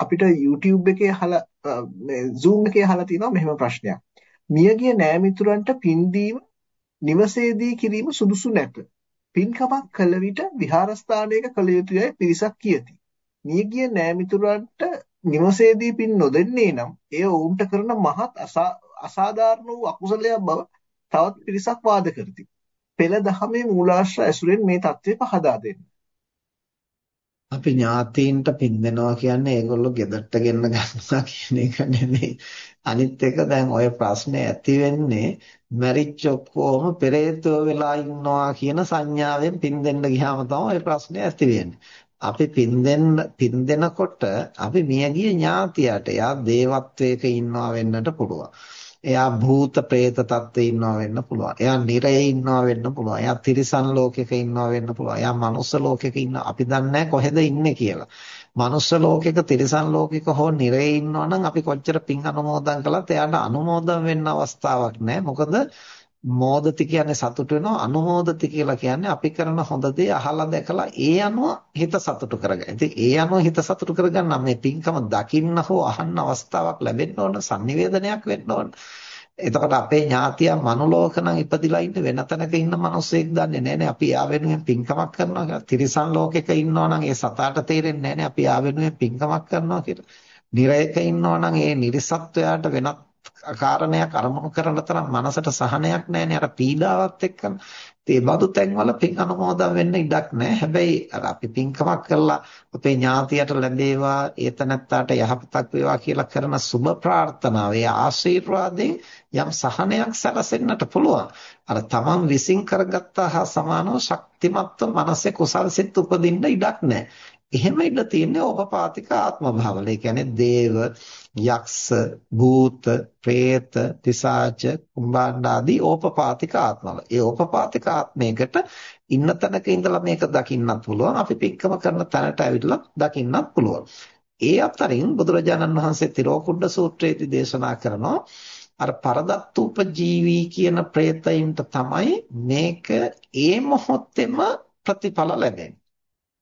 අපිට YouTube එකේ අහලා මේ Zoom එකේ අහලා තියෙනවා මෙහෙම ප්‍රශ්නයක්. මියගිය නෑමිතුරන්ට පින් දීම නිවසේදී කිරීම සුදුසු නැත. පින්කමක් කළ විට විහාරස්ථානයක කළ යුතුයයි පිරිසක් කියති. මියගිය නෑමිතුරන්ට නිවසේදී පින් නොදෙන්නේ නම් එය ඔවුන්ට කරන මහත් අසාධාරණ වූ අකුසලයක් බව තවත් පිරිසක් වාද කරති. පෙළ දහමේ මූලාශ්‍ර ඇසුරෙන් මේ தත්ත්වය පහදා දෙන්න. අපි ඥාතීන්ට පින් දෙනවා කියන්නේ ඒගොල්ලෝ ගෙදරට ගෙන්න ගන්නවා කියන එක නෙමෙයි. අනිත් එක දැන් ওই ප්‍රශ්නේ ඇති වෙන්නේ මැරිච්ච ඔක්කොම පෙරේතෝ වෙලා ඉන්නවා කියන සංඥාවෙන් පින් දෙන්න ගියාම තමයි ওই ප්‍රශ්නේ ඇති වෙන්නේ. අපි පින් දෙන්න පින් දෙනකොට අපි මියගිය ඥාතියට යා දේවත්වයක ඉන්නවා වෙන්නට පුළුවන්. එයා භූත പ്രേත තත්ත්වේ ඉන්නවා වෙන්න පුළුවන්. එයා නිරයේ ඉන්නවා වෙන්න පුළුවන්. එයා තිරිසන් ලෝකෙක ඉන්නවා වෙන්න පුළුවන්. එයා මනුස්ස ලෝකෙක ඉන්න අපි දන්නේ කොහෙද ඉන්නේ කියලා. මනුස්ස ලෝකෙක තිරිසන් ලෝකෙක හෝ නිරයේ ඉන්නවා නම් අපි කොච්චර පින් අනුමෝදන් කළත් එයාට අනුමෝදන් වෙන්න අවස්ථාවක් නැහැ. මොකද මෝදති කියන්නේ සතුට වෙනවා අනුමෝදති කියලා කියන්නේ අපි කරන හොඳ දේ අහලා දැකලා ඒ අනුව හිත සතුටු කරගන්න. ඉතින් ඒ අනුව හිත සතුටු කරගන්න මේ පින්කම දකින්න හෝ අහන්න අවස්ථාවක් ලැබෙන්න ඕන sannivedanayak වෙන්න ඕන. එතකොට අපේ ඥාතියා මනුලෝක නම් ඉපදිලා ඉන්න වෙන තැනක ඉන්න මිනිස්සෙක් දන්නේ නැහැ නේ අපි යා වෙනුවෙන් පින්කමක් කරනවා කියලා. තිරිසන් ලෝකෙක ඉන්නවා නම් ඒ සතාට තේරෙන්නේ නැහැ නේ අපි යා වෙනුවෙන් පින්කමක් කරනවා කියලා. නිරයක ඉන්නවා නම් ඒ නිර්සත්වයාට වෙනත් කාරණයක් අරමුණු කරන තරම් මනසට සහනයක් නැහැනේ අර පීඩාවත් එක්කම. ඒ බඳු තැන්වල පින් අනුමෝදන් වෙන්න ඉඩක් නැහැ. හැබැයි අර අපි පින්කමක් කරලා අපේ ඥාතියට ලැබේවා, ඒතනත්තාට යහපතක් වේවා කියලා කරන සුබ ප්‍රාර්ථනාව, ඒ ආශිර්වාදයෙන් යම් සහනයක් සැලසෙන්නට පුළුවන්. අර තමන් විසින් කරගත්තා හා සමානව ශක්තිමත්ව මනසේ කුසල් සිත් උපදින්න ඉඩක් නැහැ. එහෙම ඉඳලා තියෙන්නේ ඕපපාතික ආත්ම භාවල. ඒ කියන්නේ දේව, යක්ෂ, භූත, പ്രേත, තිසාච, කුම්භාණ්ඩ ආදී ඕපපාතික ආත්මවල. ඒ ඕපපාතික ආත්මයකට ඉන්න තැනක ඉඳලා මේක දකින්නත් පුළුවන්. අපි පික්කම කරන තැනට ඇවිල්ලා දකින්නත් පුළුවන්. ඒ අතරින් බුදුරජාණන් වහන්සේ තිරෝකුඩ සූත්‍රයේදී දේශනා කරනවා අර පරදත්තු උපජීවී කියන പ്രേතයින්ට තමයි මේක ඒ මොහොතේම ප්‍රතිඵල ලැබෙන්නේ.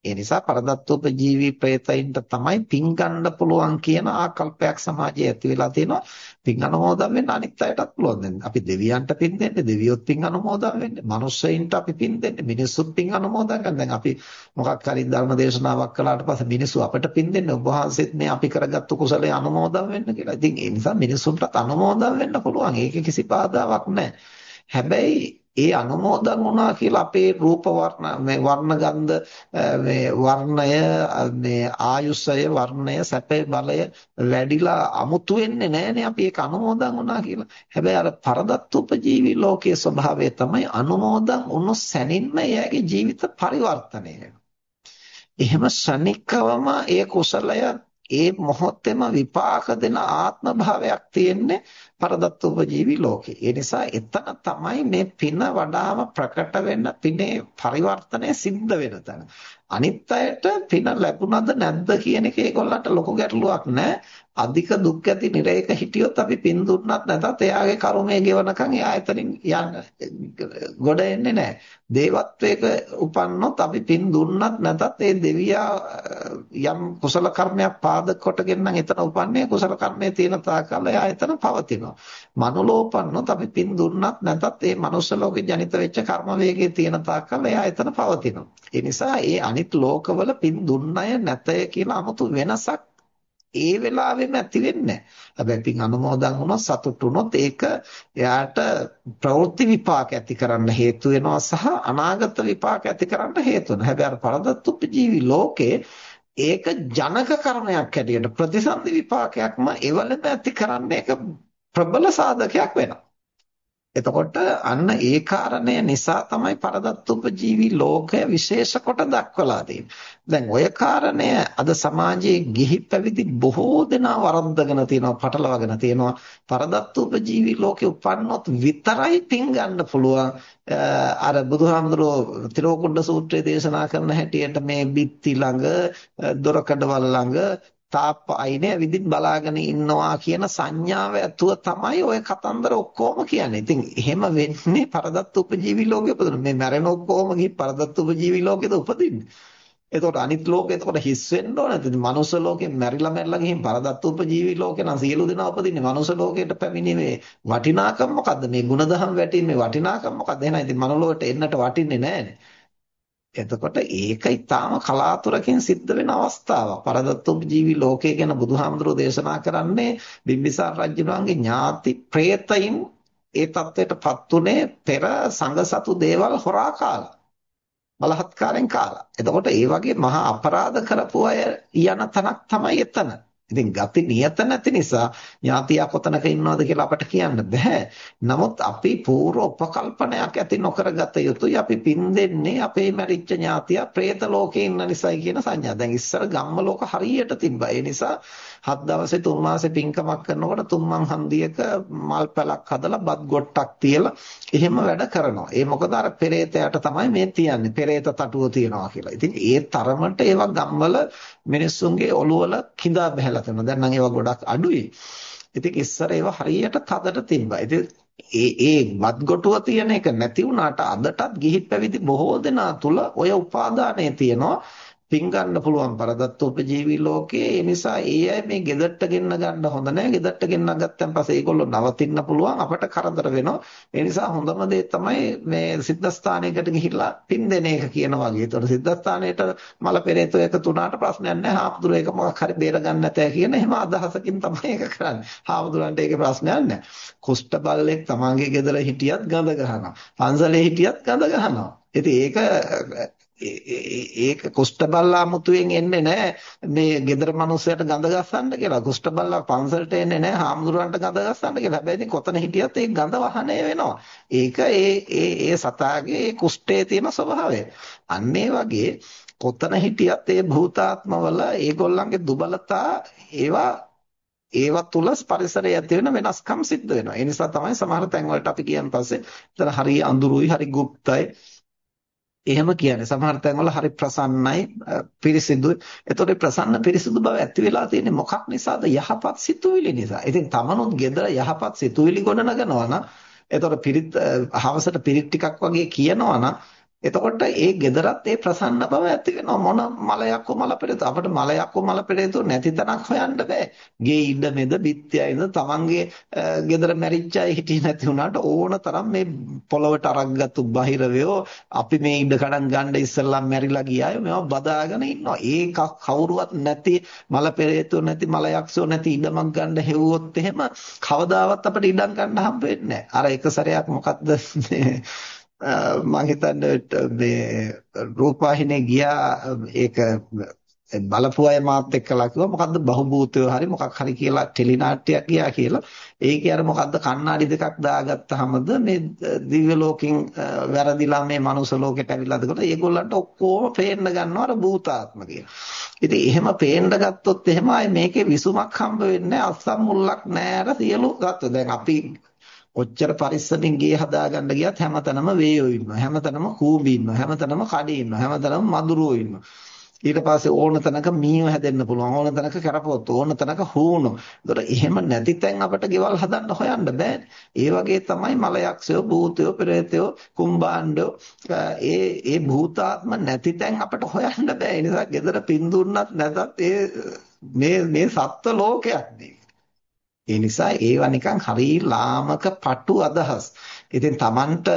ඒ නිසා පරදත්තෝපජීවී ප්‍රේතයින්ට තමයි පින් ගන්න පුළුවන් කියන ආකල්පයක් සමාජයේ ඇති වෙලා තියෙනවා. පින් අනුමෝදන් වෙන්න අනිත් අයටත් පුළුවන් දැන්. අපි දෙවියන්ට පින් දෙන්නේ, දෙවියොත් පින් අනුමෝදන් වෙන්නේ. මනුස්සයින්ට අපි පින් දෙන්නේ, මිනිස්සුත් පින් අනුමෝදන් කරන. දැන් අපි මොකක් හරි ධර්ම දේශනාවක් කළාට පස්සේ මිනිස්සු අපට පින් දෙන්නේ. ඔබ වහන්සේත් මේ අපි කරගත්තු කුසලයේ අනුමෝදන් වෙන්න කියලා. ඉතින් ඒ නිසා මිනිස්සුන්ටත් අනුමෝදන් වෙන්න පුළුවන්. ඒකේ කිසි බාධාවක් නැහැ. හැබැයි ඒ අනුමෝදන් වුණා කියලා අපේ රූප වර්ණ මේ වර්ණ ගන්ධ මේ වර්ණය මේ ආයුෂය වර්ණය සැපේ බලය වැඩිලා අමුතු වෙන්නේ නැහනේ අපි ඒක අනුමෝදන් වුණා කියලා. හැබැයි අර පරදත්ත උපජීවි ලෝකයේ ස්වභාවය තමයි අනුමෝදන් වුණු සැනින්ම එයාගේ ජීවිත පරිවර්තනය එහෙම ශනිකවම ඒ කුසලය ඒ මොහොතේම විපාක දෙන ආත්ම භාවයක් තියෙන්නේ පරදත්ත උපජීවි ලෝකේ. ඒ නිසා එතන තමයි මේ පින වඩාම ප්‍රකට වෙන්න පිනේ පරිවර්තනය සිද්ධ වෙන තැන. අනිත් අයට පින ලැබුණද නැද්ද කියන එක ඒගොල්ලන්ට ලොකු ගැටලුවක් නැහැ. අධික දුක් ඇති නිරේක හිටියොත් අපි පින් දුන්නත් නැතත් එයාගේ කර්මය ගෙවනකන් එයා එතනින් යන්න ගොඩ එන්නේ නැහැ. දේවත්වයක උපන්නොත් අපි පින් දුන්නත් නැතත් ඒ දෙවියා යම් කුසල කර්මයක් පාදක කොටගෙන නම් එතන උපන්නේ කුසල කර්මයේ තියෙන තාකල් එයා එතන පවතිනවා. මනුලෝපන්නොත් අපි පින් දුන්නත් නැතත් ඒ මනුස්ස ලෝකේ ජනිත වෙච්ච කර්ම වේගයේ තියෙන තාකල් එයා එතන පවතිනවා. ඒ නිසා ඒ අනිත් ලෝකවල පින් දුන්නය නැතය කියලා 아무තු වෙනසක් ඒ වෙලාවෙම ඇති වෙන්නේ හැබැයි පින් අනුමෝදන් වුණොත් සතුටු වුණොත් ඒක එයාට ප්‍රවෘත්ති විපාක ඇති කරන්න හේතු වෙනවා සහ අනාගත විපාක ඇති කරන්න හේතු වෙනවා. හැබැයි අර පරදත්තුප්පජීවි ලෝකේ ඒක ජනක කර්මයක් හැටියට ප්‍රතිසන්දි විපාකයක්ම එවලම ඇති කරන්න ඒක ප්‍රබල සාධකයක් වෙනවා. එතකොට අන්න ඒ කාරණය නිසා තමයි පරදත්තුපජීවි ලෝකය විශේෂ කොට දක්වලා තියෙන්නේ. දැන් ওই කාරණය අද සමාජයේ ගිහි පැවිදි බොහෝ දෙනා වරද්දගෙන තියෙනවා, පටලවාගෙන තියෙනවා. පරදත්තුපජීවි ලෝකේ උපන්නොත් විතරයි පින් ගන්න පුළුවන්. අර බුදුහාමුදුරුවෝ තිරෝකුණ්ඩ සූත්‍රයේ දේශනා කරන හැටියට මේ බිත්ති ළඟ, දොරකඩවල් ළඟ තාප්පයිනේ විදිහට බලාගෙන ඉන්නවා කියන සංඥාව ඇතුව තමයි ওই කතන්දර ඔක්කොම කියන්නේ. ඉතින් එහෙම වෙන්නේ පරදත් උපජීවි ලෝකෙ උපදින. මේ මැරෙන ඔක්කොම ගිහ පරදත් උපජීවි ලෝකෙද උපදින්නේ. එතකොට අනිත් ලෝකෙ එතකොට හිස් වෙන්න ඕන. ඉතින් මනුස්ස ලෝකෙ මැරිලා මැරිලා ගිහින් පරදත් උපජීවි ලෝකෙ නම් සියලු දෙනා උපදින්නේ. මනුස්ස ලෝකයට පැමිණීමේ වටිනාකම මොකද්ද? මේ ಗುಣධම් වැටීමේ වටිනාකම මොකද්ද? එහෙනම් ඉතින් මනුලොවට එන්නට වටින්නේ නැහැනේ. එතකොට ඒක ඊටාම කලාතුරකින් සිද්ධ වෙන අවස්ථාවක්. පරදත්තුගේ ජීවි ලෝකය ගැන බුදුහාමුදුරෝ දේශනා කරන්නේ බිම්බිසාර රජුණන්ගේ ඥාති പ്രേතයින් ඒ தത്വයටපත් උනේ පෙර සංගසතු දේවල් හොරා කාලා. බලහත්කාරයෙන් කාලා. එතකොට ඒ වගේ මහා අපරාධ කරපු අය යන තනක් තමයි එතන. ඉතින් ගති නියත නැති නිසා ඥාතියා කොතනක ඉන්නවද කියලා අපට කියන්න බෑ. නමුත් අපි පූර්ව උපකල්පනයක් ඇති නොකරගත යුතුයි. අපි පින් දෙන්නේ අපේ මැරිච්ච ඥාතියා പ്രേත ලෝකේ ඉන්න නිසායි කියන සංඥා. දැන් ඉස්සර ගම්ම ලෝක හරියට තිබ්බා. ඒ නිසා හත් දවසේ තුන් මාසේ පින්කමක් කරනකොට තුන්මන් හන්දියක මල් පැලක් හදලා බත් ගොට්ටක් තියලා එහෙම වැඩ කරනවා. ඒ මොකද අර පෙරේතයාට තමයි මේ තියන්නේ. පෙරේත තටුව තියනවා කියලා. ඉතින් ඒ තරමට ඒවා ගම්වල මිනිස්සුන්ගේ ඔළුවල කිඳා බහැලා තියෙනවා. දැන් නම් ඒවා ගොඩක් අඩුයි. ඉතින් ඉස්සර ඒවා හරියට තදට තිබ්බා. ඉතින් ඒ ඒ වත්ගොටුව තියෙන එක නැති වුණාට අදටත් ගිහි පැවිදි බොහෝ දෙනා තුල ඔය උපාදානය තියෙනවා. පින් ගන්න පුළුවන් පරදත්තෝපජීවී ලෝකයේ ඒ නිසා ඒ අය මේ ගෙදරට ගෙන්න ගන්න හොඳ නැහැ ගෙදරට ගෙන්න ගත්තන් පස්සේ ඒගොල්ලෝ නවතින්න පුළුවන් අපට කරදර වෙනවා ඒ නිසා හොඳම දේ තමයි මේ සිද්ධාස්ථානයකට ගිහිල්ලා පින් දෙන එක කියන වගේ. ඒතකොට සිද්ධාස්ථානයට මල පෙරේතෝ එක තුනට ප්‍රශ්නයක් නැහැ. හාමුදුරුවෝ ඒක මොකක් හරි බේර ගන්න නැතේ කියන එහෙම අදහසකින් තමයි ඒක කරන්නේ. හාමුදුරන්ට ඒකේ ප්‍රශ්නයක් නැහැ. කුෂ්ඨ බල්ලෙක් තමන්ගේ ගෙදර හිටියත් ගඳ ගහනවා. පන්සලේ හිටියත් ගඳ ගහනවා. ඉතින් ඒක ඒක කුෂ්ඨ බල්ලා මුතුයෙන් එන්නේ නැහැ මේ gedara manussයට ගඳ ගස්සන්න කියලා. කුෂ්ඨ බල්ලා පන්සලට එන්නේ නැහැ හාමුදුරන්ට ගඳ ගස්සන්න කියලා. හැබැයි ඉතින් කොතන හිටියත් ඒ ගඳ වහණය වෙනවා. ඒක ඒ ඒ ඒ සතාගේ කුෂ්ඨයේ තියෙන ස්වභාවය. අන්න වගේ කොතන හිටියත් ඒ භූතාත්මවල ඒගොල්ලන්ගේ දුබලතා ඒවා ඒවා තුල පරිසරය ඇති වෙන වෙනස්කම් සිද්ධ වෙනවා. ඒ නිසා තමයි සමහර තැන් වලට අපි කියන පස්සේ හරි අඳුරුයි හරි গুপ্তයි එහෙම කියන්නේ. සමහර තැන්වල හරි ප්‍රසන්නයි, පිරිසිදුයි. එතකොට ප්‍රසන්න පිරිසිදු බව ඇති වෙලා තියෙන්නේ මොකක් නිසාද? යහපත් සිතුවිලි නිසා. ඉතින් තමනුත් gedara යහපත් සිතුවිලි ගොඩනගනවා නම් එතකොට පිරිත් හවසට පිරිත් ටිකක් වගේ කියනවා නම් එතකොට ඒ gedarat ඒ ප්‍රසන්න බව ඇති වෙනවා. මොන මලයක්ව මල පෙරේත අපිට මලයක්ව මල පෙරේත නැති තැනක් හොයන්න බෑ. ගේ ඉඩ මෙද බිත්තියයිද තමන්ගේ gedara මැරිච්ච අය හිටියේ නැති වුණාට ඕන තරම් මේ පොළවට අරක්ගත්තු බහිරවයෝ අපි මේ ඉඩ කඩන් ගන්න ඉස්සෙල්ලා මැරිලා ගියාය මේවා බදාගෙන ඉන්නවා. ඒක කවුරුවත් නැති මල පෙරේතෝ නැති මලයක්ෂෝ නැති ඉඩමක් ගන්න හෙව්වොත් එහෙම කවදාවත් අපිට ඉඩම් ගන්න හම්බ වෙන්නේ නැහැ. අර එක සැරයක් මොකද්ද? මම හිතන්නේ මේ රූපවාහිනියේ ගියා ඒක බලපු අය මාත් එක්කලා කිව්වා මොකද්ද බහුබූතය හරි මොකක් හරි කියලා ටෙලි නාට්‍යයක් ගියා කියලා. ඒකේ අර මොකද්ද කණ්ණාඩි දෙකක් දාගත්තාමද මේ දිව්‍ය ලෝකෙන් වැරදිලා මේ මනුස්ස ලෝකෙට ඇවිල්ලාද කියලා ඒගොල්ලන්ට ඔක්කොම පේන්න ගන්නවා අර භූතාත්ම කියලා. ඉතින් එහෙම පේන්න ගත්තොත් එහෙම ආයේ මේකේ විසුමක් හම්බ වෙන්නේ අස්සම් මුල්ලක් නෑර සියලු ගත්ත. දැන් අපි ඔච්චර පරිස්සමින් ගේ හදාගන්න ගියත් හැමතැනම වේයෝ ඉන්නවා. හැමතැනම කූඹි ඉන්නවා. හැමතැනම කඩේ ඉන්නවා. හැමතැනම මදුරුවෝ ඉන්නවා. ඊට පස්සේ ඕන තැනක මීව හැදෙන්න පුළුවන්. ඕන තැනක කරපොත්, ඕන තැනක හූනෝ. ඒතර එහෙම නැති තැන් අපිට ගෙවල් හදන්න හොයන්න බෑනේ. ඒ වගේ තමයි මලයක්ෂයෝ, භූතයෝ, පෙරේතයෝ, කුම්බාණ්ඩෝ ඒ ඒ භූතාත්ම නැති තැන් අපිට හොයන්න බෑ. ඒ නිසා gedara පින් දුන්නත් නැතත් ඒ මේ මේ සත්ත්ව ලෝකයක් නේ. ඒ නිසා ඒවා නිකන් හරි ලාමක පටු අදහස්. ඉතින් Tamanට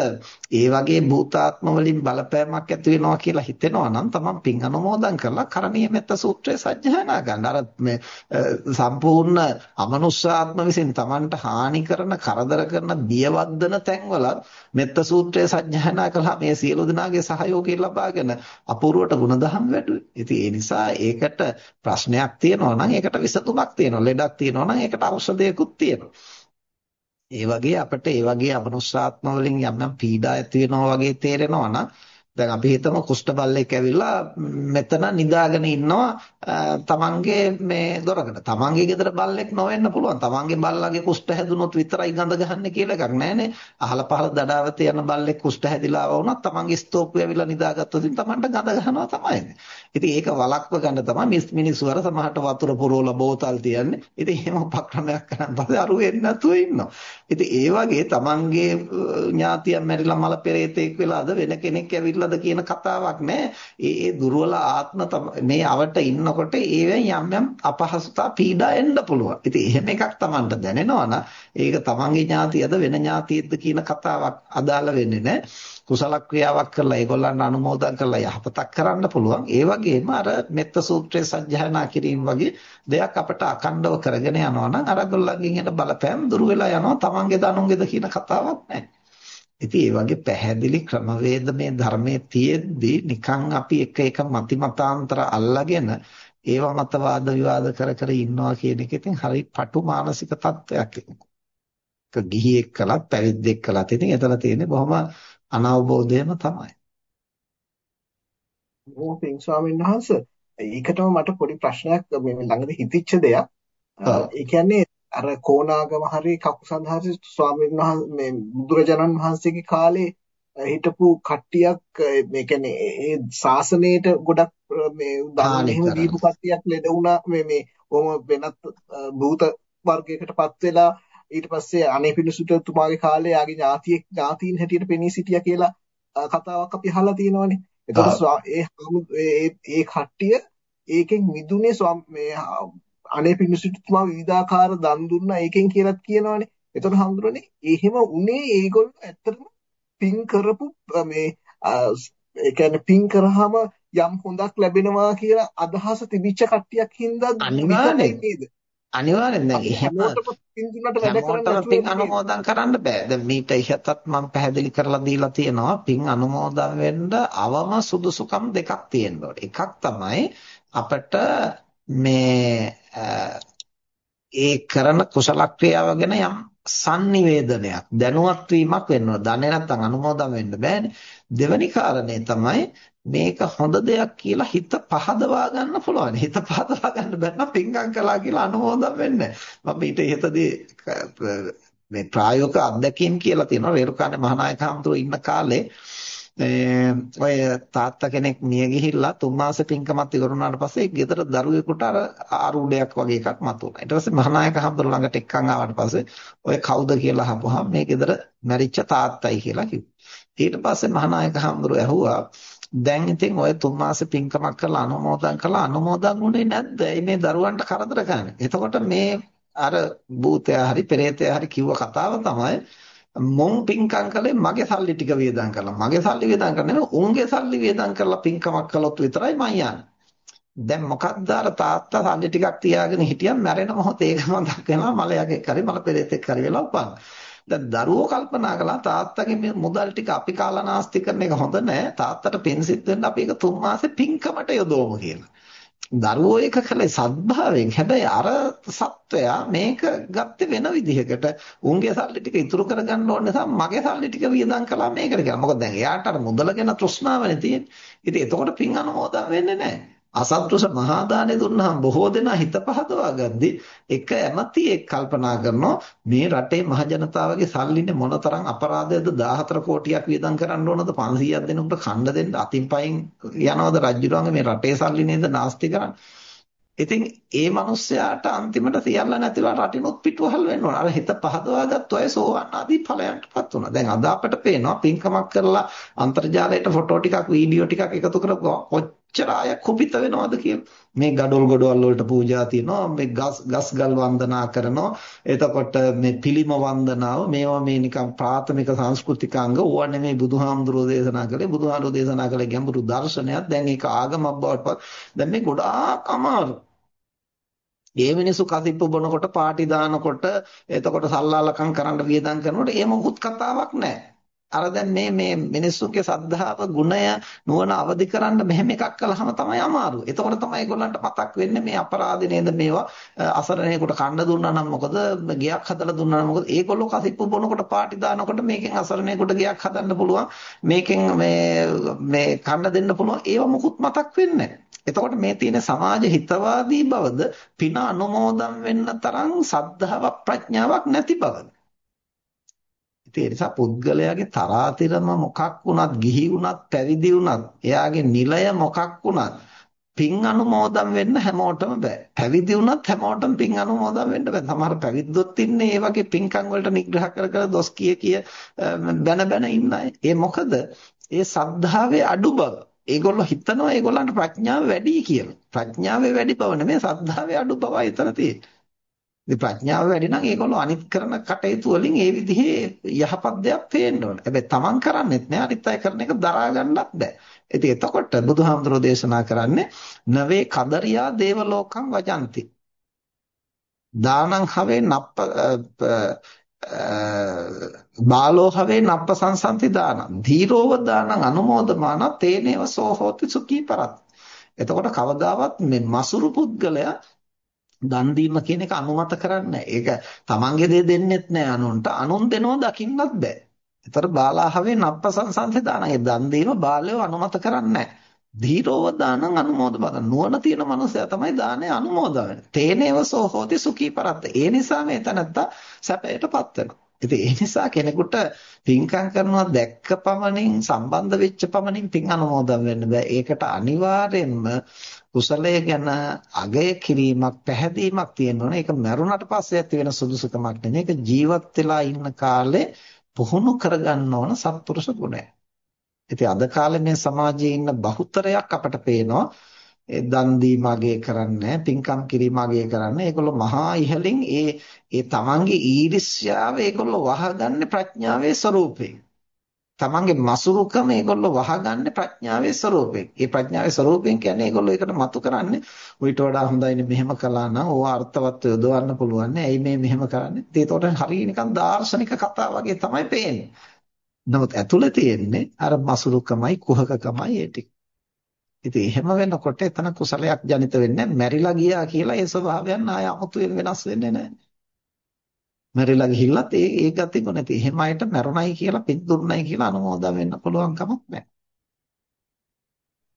ඒ වගේ භූතාත්ම වලින් බලපෑමක් ඇති වෙනවා කියලා හිතෙනවා නම් Taman පින් අනුමෝදන් කරලා කරණීය මෙත්ත සූත්‍රය සජ්ජායනා ගන්න. අර මේ සම්පූර්ණ අමනුෂ්‍යාත්ම විසින් Tamanට හානි කරන, කරදර කරන, බියවද්දන තැන්වල මෙත්ත සූත්‍රය සජ්ජායනා කළා මේ සියලු දෙනාගේ සහයෝගය ලබාගෙන අපූර්වට ගුණධම් වැඩුවේ. ඉතින් ඒ නිසා ඒකට ප්‍රශ්නයක් තියෙනවා නම් ඒකට විසඳුමක් තියෙනවා. ලෙඩක් තියෙනවා නම් ඒකට ඖෂධයකුත් තියෙනවා. ඒ වගේ අපිට ඒ වගේ අමනුෂ්‍යාත්ම වලින් යම් යම් පීඩා ඇති වෙනවා වගේ තේරෙනවා නම් දැන් අපි හිතමු කුෂ්ඨ බල්ලෙක් ඇවිල්ලා මෙතන නිදාගෙන ඉන්නවා තමන්ගේ මේ දොරකට. තමන්ගේ ගෙදර බල්ලෙක් නොවෙන්න පුළුවන්. තමන්ගේ බල්ලාගේ කුෂ්ඨ හැදුනොත් විතරයි ගඳ ගහන්නේ කියලා එකක් නැහැනේ. අහල පහල දඩාවතේ යන බල්ලෙක් කුෂ්ඨ හැදිලා වුණත් තමන්ගේ ස්තෝප්පු ඇවිල්ලා නිදාගත්තොත් තමන්ට ගඳ ගහනවා තමයි. ඉතින් ඒක වළක්ව ගන්න තමයි මිනිස්සු අර සමහරට වතුර පුරවලා බෝතල් තියන්නේ. ඉතින් එහෙම උපක්‍රමයක් කරන් පස්සේ අරු වෙන්නේ නැතුව ඉන්නවා. ඉතින් ඒ වගේ තමන්ගේ ඥාතියන් මැරිලා මල පෙරේතෙක් වෙලාද වෙන කෙනෙක් ඇවිල්ලා ගිහිල්ලාද කියන කතාවක් නෑ. ඒ ඒ දුර්වල ආත්ම මේ අවට ඉන්නකොට ඒවෙන් යම් යම් අපහසුතා පීඩා එන්න පුළුවන්. ඉතින් එහෙම එකක් Tamanට දැනෙනවා නම් ඒක Tamanගේ ඥාතියද වෙන ඥාතියෙක්ද කියන කතාවක් අදාළ වෙන්නේ නෑ. කුසල ක්‍රියාවක් කරලා ඒගොල්ලන්ට අනුමෝදන් කරලා යහපතක් කරන්න පුළුවන්. ඒ වගේම අර මෙත්ත සූත්‍රයේ සජ්ජායනා කිරීම වගේ දෙයක් අපිට අකණ්ඩව කරගෙන යනවා නම් අරගොල්ලන්ගෙන් එන බලපෑම් දුර වෙලා යනවා. Tamanගේද අනුන්ගේද කියන කතාවක් නැහැ. ඉතින් ඒ වගේ පැහැදිලි ක්‍රමවේද මේ ධර්මයේ තියෙද්දි නිකන් අපි එක එක මති මතාන්තර අල්ලාගෙන ඒවා මත වාද විවාද කර කර ඉන්නවා කියන එක ඉතින් හරි පටු මානසික තත්වයක් ඒක ගිහියෙක් කළත් පැවිද්දෙක් කළත් ඉතින් එතන තියෙන්නේ බොහොම අනවබෝධයම තමයි. ඕ පින් ස්වාමීන් වහන්සේ ඒකටම මට පොඩි ප්‍රශ්නයක් මේ ළඟදී හිතිච්ච දෙයක්. ඒ කියන්නේ අර කොණාගම හරි කකුසඳ හරි ස්වාමීන් වහන්සේ මේ බුදුරජාණන් වහන්සේගේ කාලේ හිටපු කට්ටියක් මේ කියන්නේ ඒ ශාසනයට ගොඩක් මේ දාන එහෙම දීපු කට්ටියක් ලෙඩ වුණා. මේ මේ ඔහොම වෙනත් භූත වර්ගයකටපත් වෙලා ඊට පස්සේ අනේ පිණිසුට තුමාගේ කාලේ යාගේ ඥාතියෙක් ඥාතීන් හැටියට පෙනී සිටියා කියලා කතාවක් අපි අහලා තියෙනවානේ. එතකොට ඒ ඒ ඒ කට්ටිය ඒකෙන් මිදුනේ මේ අනේ පිණිසුට තුමා විවිධාකාර දන් දුන්නා ඒකෙන් කියලාත් කියනවානේ. එතකොට හඳුරන්නේ එහෙම උනේ ඒගොල්ලෝ ඇත්තටම පින් කරපු මේ ඒ කියන්නේ පින් කරාම යම් හොඳක් ලැබෙනවා කියලා අදහස තිබිච්ච කට්ටියක් හින්දා අනිවාර්යයෙන් අනිවාර්යෙන් දැන් එහෙම හැමෝටම පින් අනුමෝදන් කරන්න බෑ. දැන් මීට ඉහතත් මම පැහැදිලි කරලා දීලා තියෙනවා පින් අනුමෝදන් වෙන්න අවම සුදුසුකම් දෙකක් තියෙනවා. එකක් තමයි අපිට මේ ඒ කරන කුසල ක්‍රියාව ගැන යම් sannivedanayak දැනුවත් වීමක් වෙන්න ඕන. දන්නේ නැත්නම් අනුමෝදන් වෙන්න බෑනේ. දෙවැනි කාරණේ තමයි මේක හොඳ දෙයක් කියලා හිත පහදවා ගන්න පුළුවන්. හිත පහදවා ගන්න බැන්නම් පිංගම් කළා කියලා අනුමෝදන් වෙන්නේ නැහැ. මම ඊට ඉහතදී මේ ප්‍රායෝගික අත්දැකීම් කියලා තියෙනවා. රේරුකානේ මහානායක හඳුරු ඉන්න කාලේ ඔය තාත්තා කෙනෙක් මිය ගිහිල්ලා තුන් මාසෙ පින්කමත් ඉවරුනාට පස්සේ ගෙදර දරුවෙකුට අර ආරූඩයක් වගේ එකක් මතුවුණා. ඊට පස්සේ මහානායක හඳුරු ළඟට එක්කන් ආවට පස්සේ ඔය කවුද කියලා අහපුවාම මේ ගෙදර මැරිච්ච තාත්තයි කියලා කිව්වා. ඊට පස්සේ මහානායක හඳුරු ඇහුවා දැන් ඉතින් ඔය තුන් මාසෙ පින්කමක් කරලා අනුමෝදන් කළා අනුමෝදන් වුණේ නැද්ද? මේ දරුවන්ට කරදර කරන්නේ. එතකොට මේ අර භූතයා හරි පෙරේතයා හරි කිව්ව කතාව තමයි මොන් පින්කම් කළේ මගේ සල්ලි ටික වියදම් කරලා මගේ සල්ලි වියදම් කරන්නේ නෙමෙයි උන්ගේ සල්ලි වියදම් කරලා පින්කමක් කළොත් විතරයි මං යන්නේ. දැන් මොකක්ද අර තාත්තා සල්ලි ටිකක් තියාගෙන හිටියම් මැරෙන මොහොතේ ඒක මතක් වෙනවා මලයක හරි මල පෙරේතෙක් හරි වෙලා උපන්. දැන් දරුවෝ කල්පනා කළා තාත්තගේ මේ මුදල් ටික අපි කාලා නාස්ති කරන එක හොඳ නෑ තාත්තට පින්සිට වෙන්න අපි ඒක තුන් මාසේ පින්කමට යොදවමු කියලා. දරුවෝ ඒක කළේ සද්භාවයෙන්. හැබැයි අර සත්වයා මේක ගත්තේ වෙන විදිහකට. උන්ගේ සල්ලි ටික ඉතුරු කරගන්න ඕන නිසා මගේ සල්ලි ටික වියදම් කළා මේකට කියලා. මොකද දැන් එයාට අර මුදල ගැන තෘෂ්ණාවනේ තියෙන්නේ. ඉතින් එතකොට පින් අනුමෝදන් වෙන්නේ නැහැ. අසත්පුරුෂ මහා දානෙ දුන්නාම බොහෝ දෙනා හිත පහදවා ගද්දි එක ඇමතියෙක් කල්පනා කරනවා මේ රටේ මහ ජනතාවගේ සල්ලිනේ මොනතරම් අපරාධයක්ද 14 කෝටියක් වියදම් කරන්න ඕනද 500ක් දෙනෙකුට කණ්ඩ දෙන්න අතින් පයින් යනවද රජුරංග මේ රටේ සල්ලි නේද නාස්ති කරන්නේ ඉතින් ඒ මිනිස්යාට අන්තිමට සියල්ල නැතිව රටිනුත් පිටුවහල් වෙන්න ඕන. අර හිත පහදවාගත්තු අය සෝවන් ආදී ඵලයන්ටපත් වුණා. දැන් අද අපිට පේනවා පින්කමක් කරලා අන්තර්ජාලයට ෆොටෝ ටිකක් වීඩියෝ ටිකක් එකතු කරලා කොච්චර අය කුපිත වෙනවද කියලා. මේ gadol godol වලට පූජා තියනවා, මේ ගස් ගස් ගල් වන්දනා කරනවා. එතකොට මේ පිළිම වන්දනාව මේවා මේ නිකන් ප්‍රාථමික සංස්කෘතිකාංග ඕවා නෙමෙයි බුදුහාමුදුරෝ දේශනා කළේ. බුදුහාමුදුරෝ දේශනා කළේ ගැඹුරු දර්ශනයක්. දැන් ඒක ආගමක් බවට පත්. දැන් මේ ගොඩාක් අමාරු. ඒ මිනිස්සු කසිප්පු බොනකොට පාටි දානකොට එතකොට සල්ලාලකම් කරන්න වියදම් කරනකොට ඒ මොකුත් කතාවක් නැහැ. අර දැන් මේ මේ මිනිස්සුන්ගේ සද්ධාව ගුණය නුවණ අවදි කරන්න මෙහෙම එකක් කළාම තමයි අමාරු. එතකොට තමයි ඒගොල්ලන්ට මතක් වෙන්නේ මේ අපරාධ නේද මේවා අසරණේකට කන්න දුන්නා නම් මොකද ගියක් හදලා දුන්නා නම් මොකද? ඒගොල්ලෝ කසිප්පු බොනකොට පාටි දානකොට මේකෙන් අසරණේකට ගියක් හදන්න පුළුවන්. මේකෙන් මේ මේ කන්න දෙන්න පුළුවන්. ඒව මොකුත් මතක් වෙන්නේ එතකොට මේ තියෙන සමාජ හිතවාදී බවද පින අනුමෝදන් වෙන්න තරම් සද්ධාවක් ප්‍රඥාවක් නැති බවද? ඉතින් ඒ නිසා පුද්ගලයාගේ තරාතිරම මොකක් වුණත් ගිහි වුණත් පැවිදි වුණත් එයාගේ නිලය මොකක් වුණත් පින් අනුමෝදන් වෙන්න හැමෝටම බෑ. පැවිදි වුණත් හැමෝටම පින් අනුමෝදන් වෙන්න බෑ. සමහර පැවිද්දොත් ඉන්නේ ඒ වගේ පින්කම් වලට නිග්‍රහ කර කර දොස් කිය කිය බැන බැන ඉන්න අය. ඒ මොකද ඒ සද්ධාවේ අඩු බව. ඒගොල්ලෝ හිතනවා ඒගොල්ලන්ට ප්‍රඥාව වැඩි කියලා. ප්‍රඥාවේ වැඩි බව නෙමෙයි සද්ධාවේ අඩු බවයි එතන තියෙන්නේ. ඉතින් ප්‍රඥාව වැඩි නම් ඒගොල්ලෝ අනිත් කරන කටයුතු වලින් ඒ විදිහේ යහපත් දෙයක් පේන්න ඕන. හැබැයි තමන් කරන්නේත් නෑ අනිත් අය කරන එක දරා ගන්නත් බෑ. ඉතින් එතකොට බුදුහාමුදුරෝ දේශනා කරන්නේ නවේ කදරියා දේවලෝකම් වජಂತಿ. දානං හවේ නප්ප බාලෝ හවේ නප්ප සංසන්ති දානං ධීරෝව දානං අනුමෝදමාන තේනේව සෝ හෝති සුඛී පරත්. එතකොට කවදාවත් මේ මසුරු පුද්ගලයා දන් දීම කියන එක අනුමත කරන්නේ ඒක තමන්ගේ දේ දෙන්නෙත් නෑ අනුන්ට අනුන් දෙනව දකින්නත් බෑ. ඒතර බාලාහවේ නප්ප සංසන්ති දානං ඒ දන් දීම බාලයව අනුමත කරන්නේ නෑ. ධීරෝව දානං අනුමෝද බද නුවණ තියෙන මනුස්සයා තමයි දානය අනුමෝද වෙන්නේ. තේනේව සෝ හෝති සුඛී පරත්ත. ඒ නිසා මේ තනත්තා සැපයටපත් වෙනවා. ඉතින් ඒ නිසා කෙනෙකුට පින්කම් කරනවා දැක්ක පමණින් සම්බන්ධ වෙච්ච පමණින් පින් අනුමෝදන් වෙන්න බෑ. ඒකට අනිවාර්යෙන්ම කුසලය ගැන අගය කිරීමක් පැහැදීමක් තියෙන්න ඕනේ. ඒක මරුණට පස්සේ ඇති වෙන සුදුසුකමක් නෙමෙයි. ඒක ජීවත් වෙලා ඉන්න කාලේ පුහුණු කරගන්න ඕන සත්පුරුෂ ගුණය. ඉතින් අද කාලේ මේ සමාජයේ ඉන්න බහුතරයක් අපට පේනවා ඒ දන් දීම අගය කරන්නේ පින්කම් කිරීම අගය කරන්නේ ඒගොල්ලෝ මහා ඉහලින් ඒ ඒ තමන්ගේ ඊර්ෂ්‍යාව ඒගොල්ලෝ වහගන්නේ ප්‍රඥාවේ ස්වરૂපයෙන් තමන්ගේ මසුරුකම ඒගොල්ලෝ වහගන්නේ ප්‍රඥාවේ ස්වરૂපයෙන් ඒ ප්‍රඥාවේ ස්වરૂපයෙන් කියන්නේ ඒගොල්ලෝ ඒකට මතු කරන්නේ ඌට වඩා හොඳයිනේ මෙහෙම කළා නම් ඕවා අර්ථවත් යොදවන්න පුළුවන් නේ. ඇයි මේ මෙහෙම කරන්නේ? ඒතකොට හරිය නිකන් දාර්ශනික කතා වගේ තමයි පේන්නේ. නමුත් ඇතුළේ තියෙන්නේ අර මසුරුකමයි කුහකකමයි ඒ ටික. ඉතින් එහෙම වෙනකොට එතන කුසලයක් ජනිත වෙන්නේ මැරිලා ගියා කියලා ඒ ස්වභාවයන් ආය අමුතුවෙන් වෙනස් වෙන්නේ නැහැ. මැරිලා ගිහිල්ලත් ඒ ඒ ගතිය නැති. එහෙම අයට මරුණයි කියලා පින් දුන්නයි කියලා අනුමෝදන් වෙන්න පුළුවන් කමක් නැහැ.